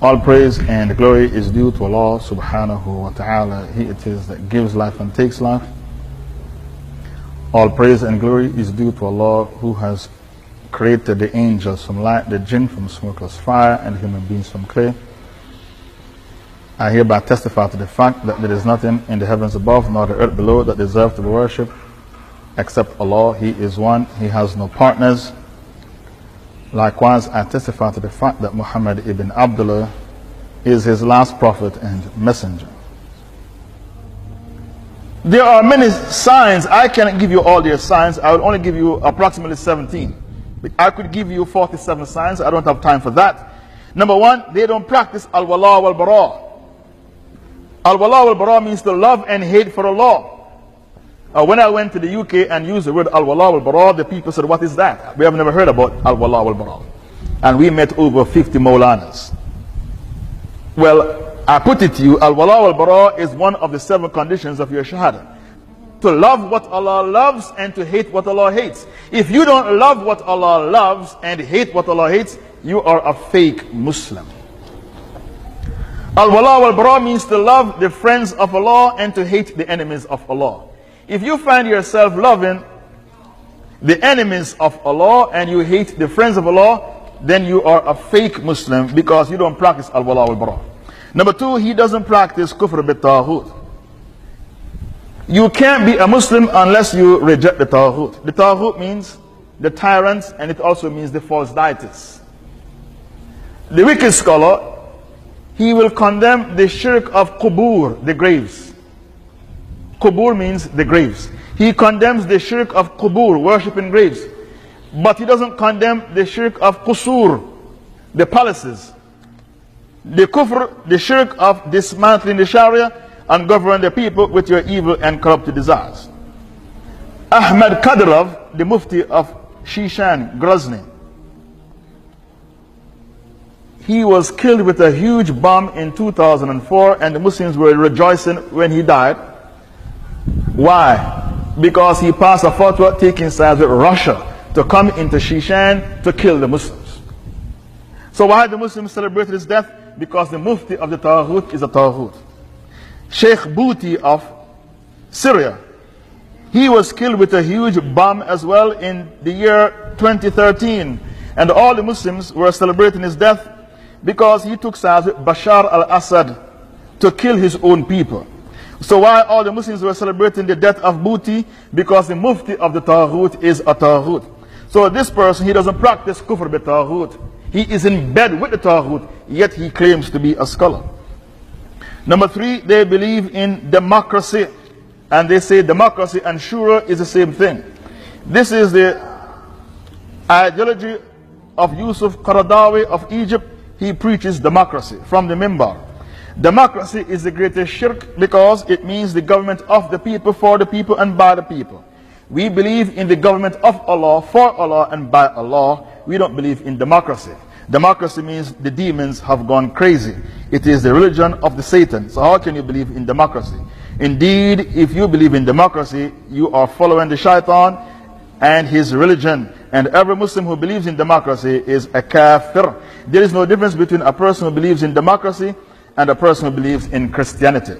All praise and glory is due to Allah subhanahu wa ta'ala. He it is that gives life and takes life. All praise and glory is due to Allah who has created the angels from light, the jinn from smokeless fire, and human beings from clay. I hereby testify to the fact that there is nothing in the heavens above nor the earth below that deserves to be worshipped except Allah. He is one, He has no partners. Likewise, I testify to the fact that Muhammad ibn Abdullah is his last prophet and messenger. There are many signs. I cannot give you all their signs. I will only give you approximately 17. I could give you 47 signs. I don't have time for that. Number one, they don't practice al wala wal bara. Al wala wal bara means to love and hate for Allah. Uh, when I went to the UK and used the word al wala wal bara, the people said, What is that? We have never heard about al wala wal bara. And we met over 50 Maulanas. Well, I put it to you, al wala wal bara is one of the seven conditions of your shahada. To love what Allah loves and to hate what Allah hates. If you don't love what Allah loves and hate what Allah hates, you are a fake Muslim. Al wala wal bara means to love the friends of Allah and to hate the enemies of Allah. If you find yourself loving the enemies of Allah and you hate the friends of Allah, then you are a fake Muslim because you don't practice al wala wal bara. Number two, he doesn't practice kufr bit taghut. You can't be a Muslim unless you reject the taghut. The taghut means the tyrants and it also means the false deities. The wicked scholar, he will condemn the shirk of qubur, the graves. Qubur means the graves. He condemns the shirk of Kubur, worshipping graves. But he doesn't condemn the shirk of qusur, the palaces. The kufr, the shirk of dismantling the sharia and govern the people with your evil and corrupt desires. Ahmad Kadyrov, the Mufti of Shishan, Grozny, he was killed with a huge bomb in 2004 and the Muslims were rejoicing when he died. Why? Because he passed a fatwa taking sides with Russia to come into Shishan to kill the Muslims. So why the Muslims celebrated his death? Because the Mufti of the Taghut is a Taghut. Sheikh Bouti of Syria. He was killed with a huge bomb as well in the year 2013. And all the Muslims were celebrating his death because he took sides with Bashar al Assad to kill his own people. So why all the Muslims were celebrating the death of Bouti? Because the Mufti of the Taghut is a Taghut. So this person, he doesn't practice kufr bi Taghut. He is in bed with the Taghut, yet he claims to be a scholar. Number three, they believe in democracy. And they say democracy and shura is the same thing. This is the ideology of Yusuf Qaradawi of Egypt. He preaches democracy from the Mimbar. Democracy is the greatest shirk because it means the government of the people, for the people, and by the people. We believe in the government of Allah, for Allah, and by Allah. We don't believe in democracy. Democracy means the demons have gone crazy. It is the religion of the Satan. So how can you believe in democracy? Indeed, if you believe in democracy, you are following the shaitan and his religion. And every Muslim who believes in democracy is a kafir. There is no difference between a person who believes in democracy and a person who believes in Christianity.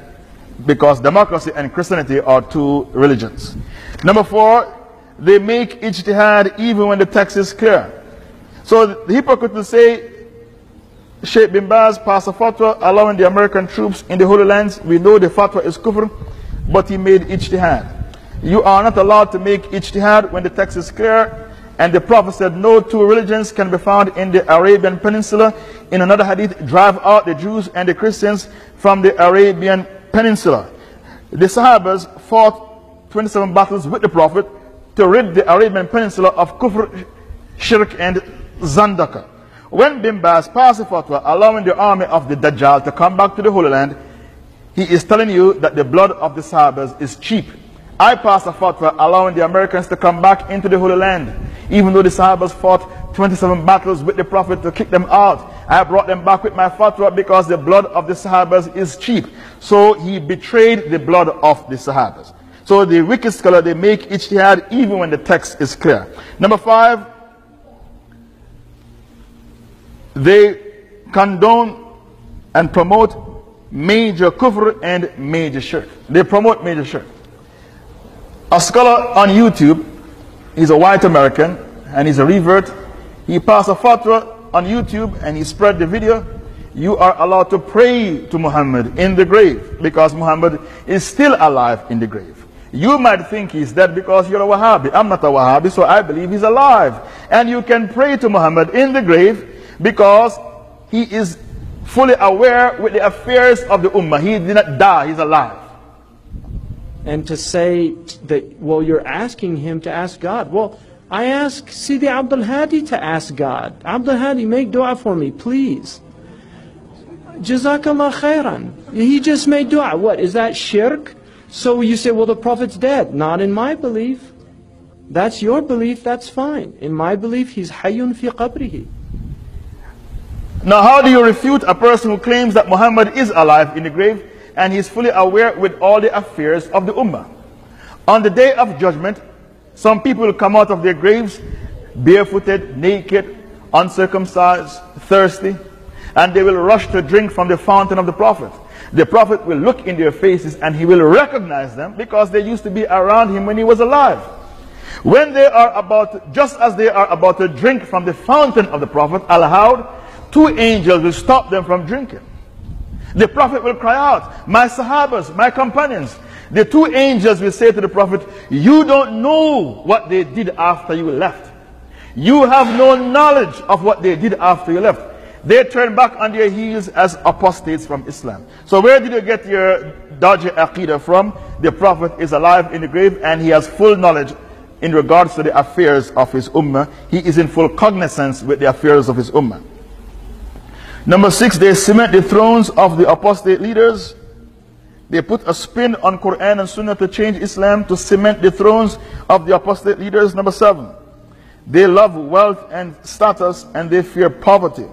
Because democracy and Christianity are two religions. Number four, they make ijtihad even when the text is clear. So the hypocrite will say, Sheikh bin Baz passed a fatwa allowing the American troops in the Holy Lands. We know the fatwa is kufr, but he made ijtihad. You are not allowed to make ijtihad when the text is clear. And the Prophet said, No two religions can be found in the Arabian Peninsula. In another hadith, drive out the Jews and the Christians from the Arabian Peninsula. The Sahabas fought 27 battles with the Prophet to rid the Arabian Peninsula of kufr, shirk, and Zandaka. When Bin Baz passed a fatwa allowing the army of the Dajjal to come back to the Holy Land, he is telling you that the blood of the Sahabas is cheap. I passed a fatwa allowing the Americans to come back into the Holy Land. Even though the Sahabas fought 27 battles with the Prophet to kick them out, I brought them back with my fatwa because the blood of the Sahabas is cheap. So he betrayed the blood of the Sahabas. So the wicked scholar, they make ijtihad even when the text is clear. Number five, they condone and promote major kufr and major shirk. They promote major shirk. A scholar on YouTube, he's a white American and he's a revert. He passed a fatwa on YouTube and he spread the video. You are allowed to pray to Muhammad in the grave because Muhammad is still alive in the grave. You might think he's dead because you're a Wahhabi. I'm not a Wahhabi, so I believe he's alive. And you can pray to Muhammad in the grave because he is fully aware with the affairs of the Ummah. He did not die, he's alive. And to say that, well, you're asking him to ask God. Well, I ask Sidi Abdul Hadi to ask God. Abdul Hadi, make dua for me, please. Jazakallah khairan. He just made dua. What, is that shirk? So you say, well, the Prophet's dead. Not in my belief. That's your belief, that's fine. In my belief, he's hayyun fi qabrihi. Now, how do you refute a person who claims that Muhammad is alive in the grave and he's fully aware with all the affairs of the Ummah? On the day of judgment, some people will come out of their graves barefooted, naked, uncircumcised, thirsty, and they will rush to drink from the fountain of the Prophet. The Prophet will look in their faces and he will recognize them because they used to be around him when he was alive. When they are about, just as they are about to drink from the fountain of the Prophet, Al-Hawd, two angels will stop them from drinking. The Prophet will cry out, My Sahabas, my companions. The two angels will say to the Prophet, You don't know what they did after you left. You have no knowledge of what they did after you left. They turn back on their heels as apostates from Islam. So where did you get your dodgy aqidah from? The Prophet is alive in the grave and he has full knowledge in regards to the affairs of his ummah. He is in full cognizance with the affairs of his ummah. Number six, they cement the thrones of the apostate leaders. They put a spin on Quran and Sunnah to change Islam, to cement the thrones of the apostate leaders. Number seven, they love wealth and status and they fear poverty.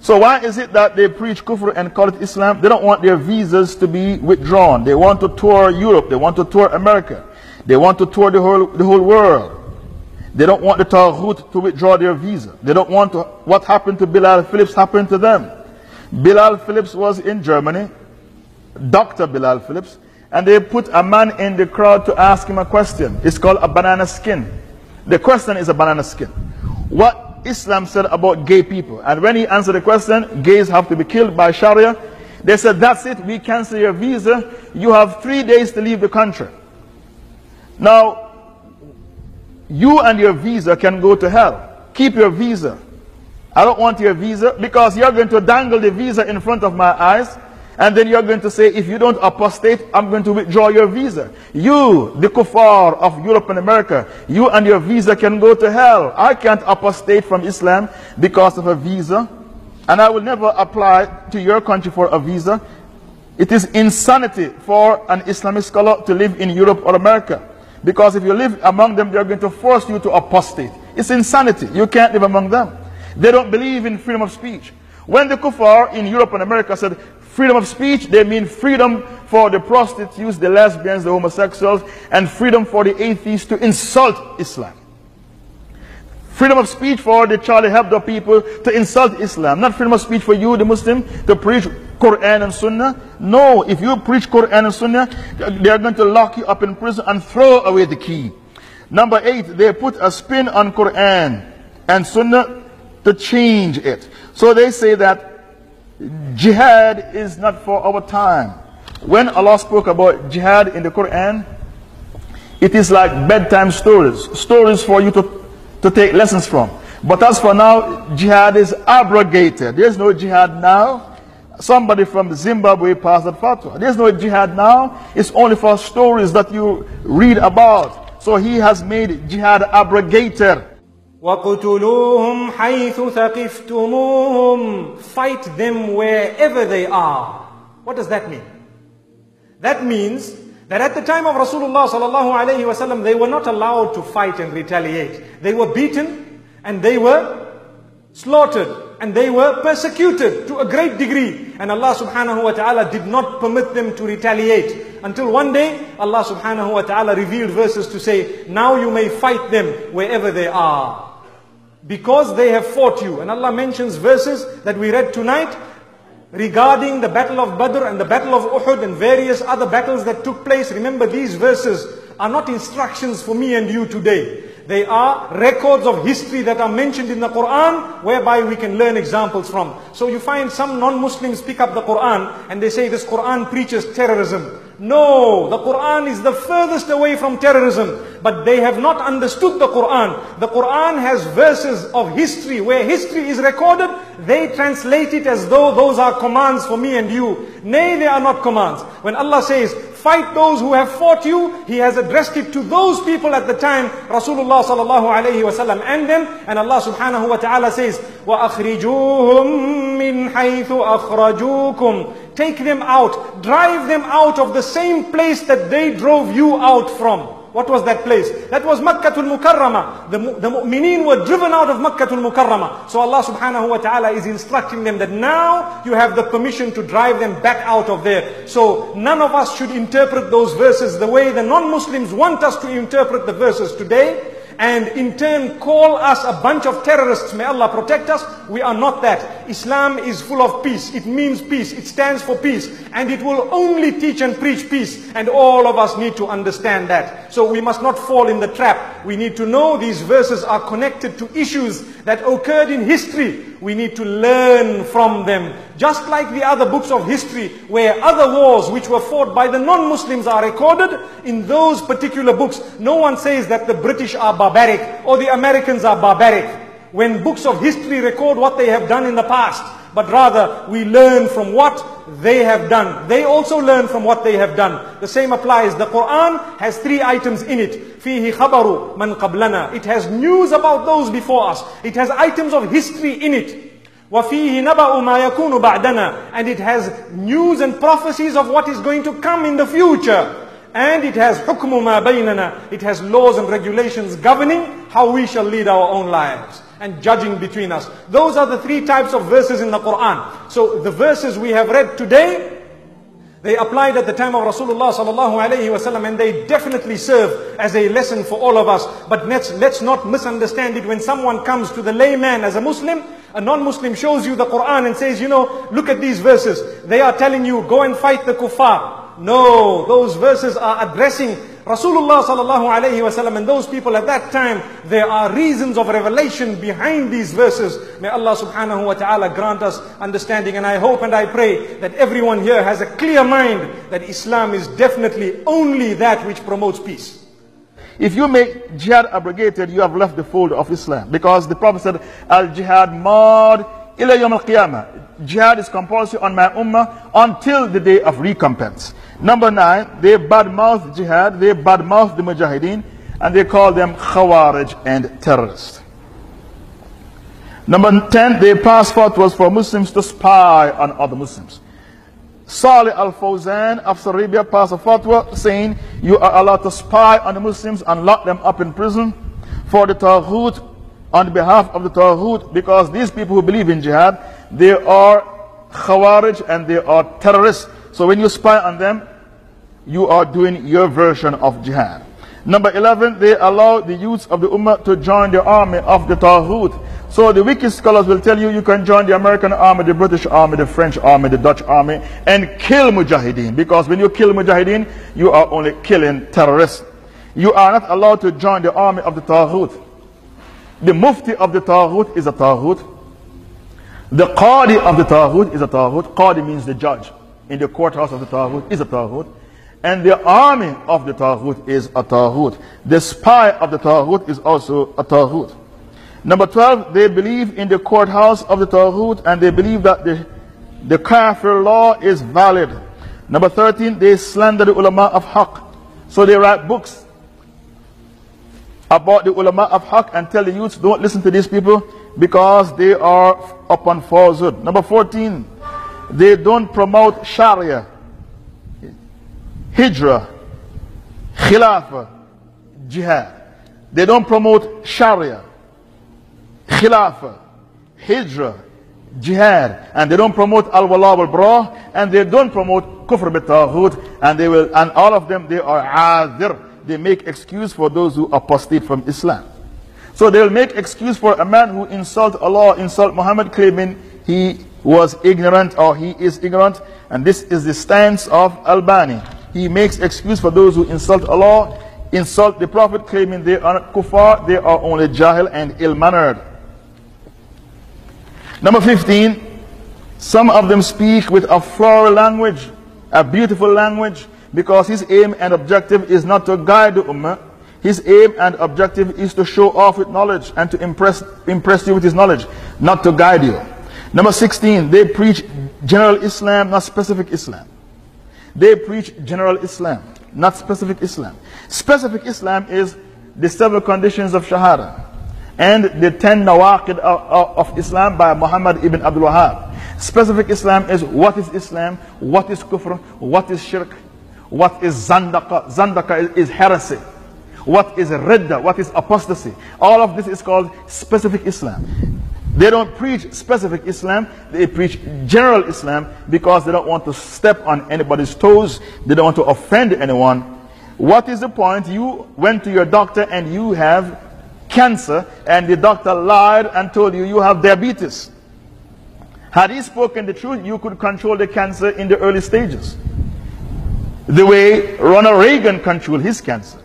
So why is it that they preach kufr and call it Islam? They don't want their visas to be withdrawn. They want to tour Europe. They want to tour America. They want to tour the whole, the whole world. They don't want the Taghut to withdraw their visa. They don't want to, what happened to Bilal Phillips happened to them. Bilal Phillips was in Germany, Dr. Bilal Phillips, and they put a man in the crowd to ask him a question. It's called a banana skin. The question is a banana skin. What Islam said about gay people. And when he answered the question, gays have to be killed by Sharia. They said, that's it, we cancel your visa. You have three days to leave the country. Now, you and your visa can go to hell. Keep your visa. I don't want your visa because you're going to dangle the visa in front of my eyes and then you're going to say, if you don't apostate, I'm going to withdraw your visa. You, the kuffar of Europe and America, you and your visa can go to hell. I can't apostate from Islam because of a visa. And I will never apply to your country for a visa. It is insanity for an Islamic scholar to live in Europe or America. Because if you live among them, they're going to force you to apostate. It's insanity. You can't live among them. They don't believe in freedom of speech. When the kuffar in Europe and America said freedom of speech, they mean freedom for the prostitutes, the lesbians, the homosexuals, and freedom for the atheists to insult Islam. Freedom of speech for the Charlie Hebdo people to insult Islam. Not freedom of speech for you, the Muslim, to preach Quran and Sunnah. No, if you preach Quran and Sunnah, they are going to lock you up in prison and throw away the key. Number eight, they put a spin on Quran and Sunnah to change it. So they say that jihad is not for our time. When Allah spoke about jihad in the Quran, it is like bedtime stories, stories for you to to take lessons from. But as for now, jihad is abrogated. There's no jihad now. Somebody from Zimbabwe passed that fatwa. There's no jihad now. It's only for stories that you read about. So he has made jihad abrogated. وَقُتُلُوهُمْ حَيْثُ ثَقِفْتُمُوهُمْ Fight them wherever they are. What does that mean? That means that at the time of Rasulullah sallallahu alayhi wasallam, they were not allowed to fight and retaliate. They were beaten and they were slaughtered and they were persecuted to a great degree. And Allah subhanahu wa ta'ala did not permit them to retaliate. Until one day, Allah subhanahu wa ta'ala revealed verses to say, now you may fight them wherever they are. Because they have fought you. And Allah mentions verses that we read tonight regarding the battle of Badr and the battle of Uhud and various other battles that took place. Remember these verses are not instructions for me and you today. They are records of history that are mentioned in the Quran whereby we can learn examples from. So you find some non-Muslims pick up the Quran and they say this Quran preaches terrorism. No, the Quran is the furthest away from terrorism But they have not understood the Quran. The Quran has verses of history where history is recorded. They translate it as though those are commands for me and you. Nay, they are not commands. When Allah says, fight those who have fought you, He has addressed it to those people at the time, Rasulullah sallallahu alayhi wasallam and them. And Allah subhanahu wa ta'ala says, وَأَخْرِجُوهُم مِّنْ حَيْثُ أَخْرَجُوكُمْ Take them out, drive them out of the same place that they drove you out from. What was that place? That was Makkah al-Mukarramah. The, the mu'mineen were driven out of Makkah al-Mukarramah. So Allah subhanahu wa ta'ala is instructing them that now you have the permission to drive them back out of there. So none of us should interpret those verses the way the non-Muslims want us to interpret the verses today and in turn call us a bunch of terrorists. May Allah protect us. We are not that. Islam is full of peace. It means peace. It stands for peace. And it will only teach and preach peace. And all of us need to understand that. So we must not fall in the trap. We need to know these verses are connected to issues that occurred in history. We need to learn from them. Just like the other books of history where other wars which were fought by the non-Muslims are recorded, in those particular books, no one says that the British are barbaric or the Americans are barbaric. When books of history record what they have done in the past, but rather we learn from what they have done. They also learn from what they have done. The same applies. The Quran has three items in it. فِيهِ خَبَرُ مَنْ قَبْلَنَا It has news about those before us. It has items of history in it. وَفِيهِ نَبَأُ مَا يَكُونُ بَعْدَنَا And it has news and prophecies of what is going to come in the future. And it has حُكْمُ مَا بَيْنَنَا It has laws and regulations governing how we shall lead our own lives and judging between us. Those are the three types of verses in the Quran. So the verses we have read today, they applied at the time of Rasulullah sallallahu alaihi wasallam and they definitely serve as a lesson for all of us. But let's, let's not misunderstand it when someone comes to the layman as a Muslim, a non-Muslim shows you the Quran and says, you know, look at these verses. They are telling you, go and fight the kuffar. No, those verses are addressing Rasulullah sallallahu alayhi wasallam and those people at that time, there are reasons of revelation behind these verses. May Allah subhanahu wa ta'ala grant us understanding and I hope and I pray that everyone here has a clear mind that Islam is definitely only that which promotes peace. If you make jihad abrogated, you have left the fold of Islam. Because the Prophet said, Al-jihad mad ila yawm al-qiyamah. Jihad is compulsory on my ummah until the day of recompense. Number nine, they badmouth jihad, they badmouth the mujahideen, and they call them khawarij and terrorists. Number 10, they passport was for Muslims to spy on other Muslims. Salih al Fawzan of Saudi Arabia passed a fatwa saying you are allowed to spy on the Muslims and lock them up in prison for the Taghut on behalf of the Taghut because these people who believe in jihad, they are Khawarij and they are terrorists. So when you spy on them, you are doing your version of jihad. Number 11, they allow the youth of the Ummah to join the army of the Taghut. So the wicked scholars will tell you you can join the American army, the British army, the French army, the Dutch army, and kill Mujahideen. Because when you kill Mujahideen, you are only killing terrorists. You are not allowed to join the army of the Taghut. The Mufti of the Taghut is a Taghut. The Qadi of the Taghut is a Taghut. Qadi means the judge in the courthouse of the Taghut is a Taghut. And the army of the Taghut is a Taghut. The spy of the Taghut is also a Taghut. Number 12, they believe in the courthouse of the Taghut and they believe that the, the Kafir law is valid. Number 13, they slander the ulama of Haqq. So they write books about the ulama of Haqq and tell the youths, don't listen to these people because they are upon falsehood. Number 14, they don't promote Sharia, Hijra, Khilafah, Jihad. They don't promote Sharia, Khilafah, Hijra, Jihad. And they don't promote Al-Wala wal-Bara. And they don't promote Kufr bit And they will, and all of them, they are Adhir. They make excuse for those who apostate from Islam. So they'll make excuse for a man who insult Allah, insult Muhammad, claiming he was ignorant or he is ignorant. And this is the stance of Albani. He makes excuse for those who insult Allah, insult the Prophet, claiming they are kuffar, they are only jahil and ill mannered. Number 15, some of them speak with a floral language, a beautiful language, because his aim and objective is not to guide the ummah. His aim and objective is to show off with knowledge and to impress, impress you with his knowledge, not to guide you. Number 16, they preach general Islam, not specific Islam. They preach general Islam, not specific Islam. Specific Islam is the seven conditions of Shahada and the ten nawaqid of, Islam by Muhammad ibn Abdul Wahab. Specific Islam is what is Islam, what is kufr, what is shirk, what is zandaka. Zandaka is, is heresy. What is ridda, what is apostasy. All of this is called specific Islam. They don't preach specific Islam, they preach general Islam because they don't want to step on anybody's toes, they don't want to offend anyone. What is the point? You went to your doctor and you have cancer, and the doctor lied and told you you have diabetes. Had he spoken the truth, you could control the cancer in the early stages. The way Ronald Reagan controlled his cancer,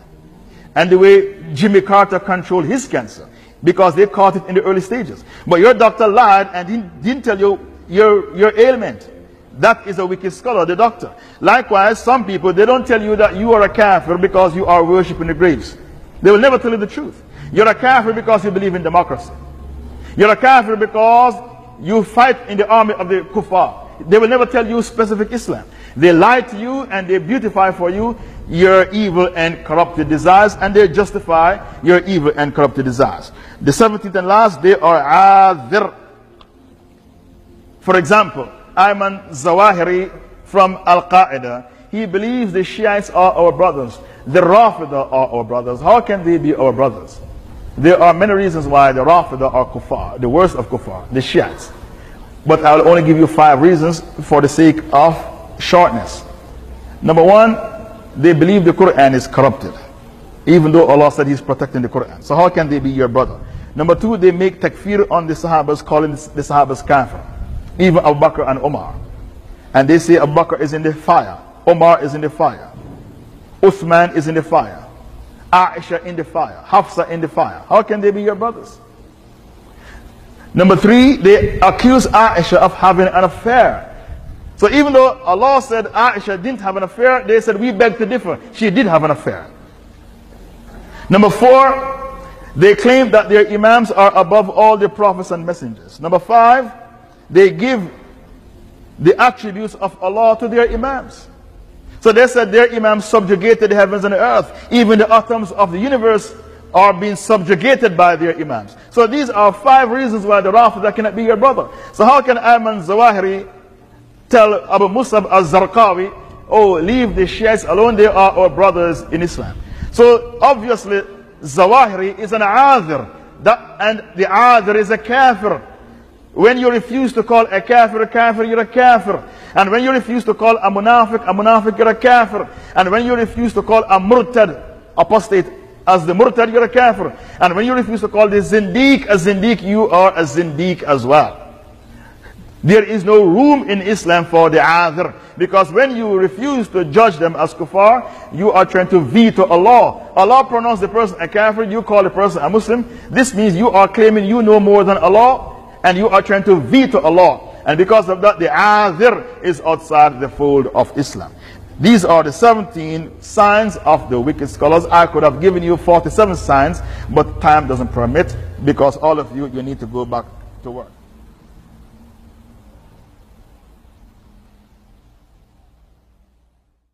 and the way Jimmy Carter controlled his cancer because they caught it in the early stages. But your doctor lied and didn't, didn't tell you your, your ailment. That is a wicked scholar, the doctor. Likewise, some people, they don't tell you that you are a kafir because you are worshipping the graves. They will never tell you the truth. You're a kafir because you believe in democracy. You're a kafir because you fight in the army of the kuffar. They will never tell you specific Islam. They lie to you and they beautify for you your evil and corrupted desires and they justify your evil and corrupted desires. The 17th and last, they are adhir. For example, Ayman Zawahiri from Al Qaeda, he believes the Shiites are our brothers. The Rafida are our brothers. How can they be our brothers? There are many reasons why the Rafida are kuffar, the worst of kuffar, the Shiites. But I will only give you five reasons for the sake of shortness. Number one, they believe the Quran is corrupted. Even though Allah said He's protecting the Quran. So how can they be your brother? Number two, they make takfir on the Sahabas, calling the Sahabas kafir. Even Abu Bakr and Omar. And they say Abu Bakr is in the fire. Omar is in the fire. Uthman is in the fire. Aisha in the fire. Hafsa in the fire. How can they be your brothers? Number three, they accuse Aisha of having an affair. So even though Allah said Aisha didn't have an affair, they said we beg to differ. She did have an affair. Number four, they claim that their imams are above all the prophets and messengers. Number five, they give the attributes of Allah to their imams. So they said their imams subjugated the heavens and the earth. Even the atoms of the universe are being subjugated by their imams. So these are five reasons why the Rafida cannot be your brother. So how can Ayman Zawahiri tell Abu Musab al-Zarqawi, oh, leave the Shiites alone, they are our brothers in Islam. So obviously Zawahiri is an adhir. That, and the adhir is a kafir. When you refuse to call a kafir a kafir, you're a kafir. And when you refuse to call a munafiq a munafiq, you're a kafir. And when you refuse to call a murtad, apostate, as the murtad, you're a kafir. And when you refuse to call the zindiq a zindiq, you are a zindiq as well. There is no room in Islam for the adhir. Because when you refuse to judge them as kuffar, you are trying to veto Allah. Allah pronounced the person a kafir, you call the person a Muslim. This means you are claiming you know more than Allah, and you are trying to veto Allah. And because of that, the adhir is outside the fold of Islam. These are the 17 signs of the wicked scholars. I could have given you 47 signs, but time doesn't permit because all of you, you need to go back to work.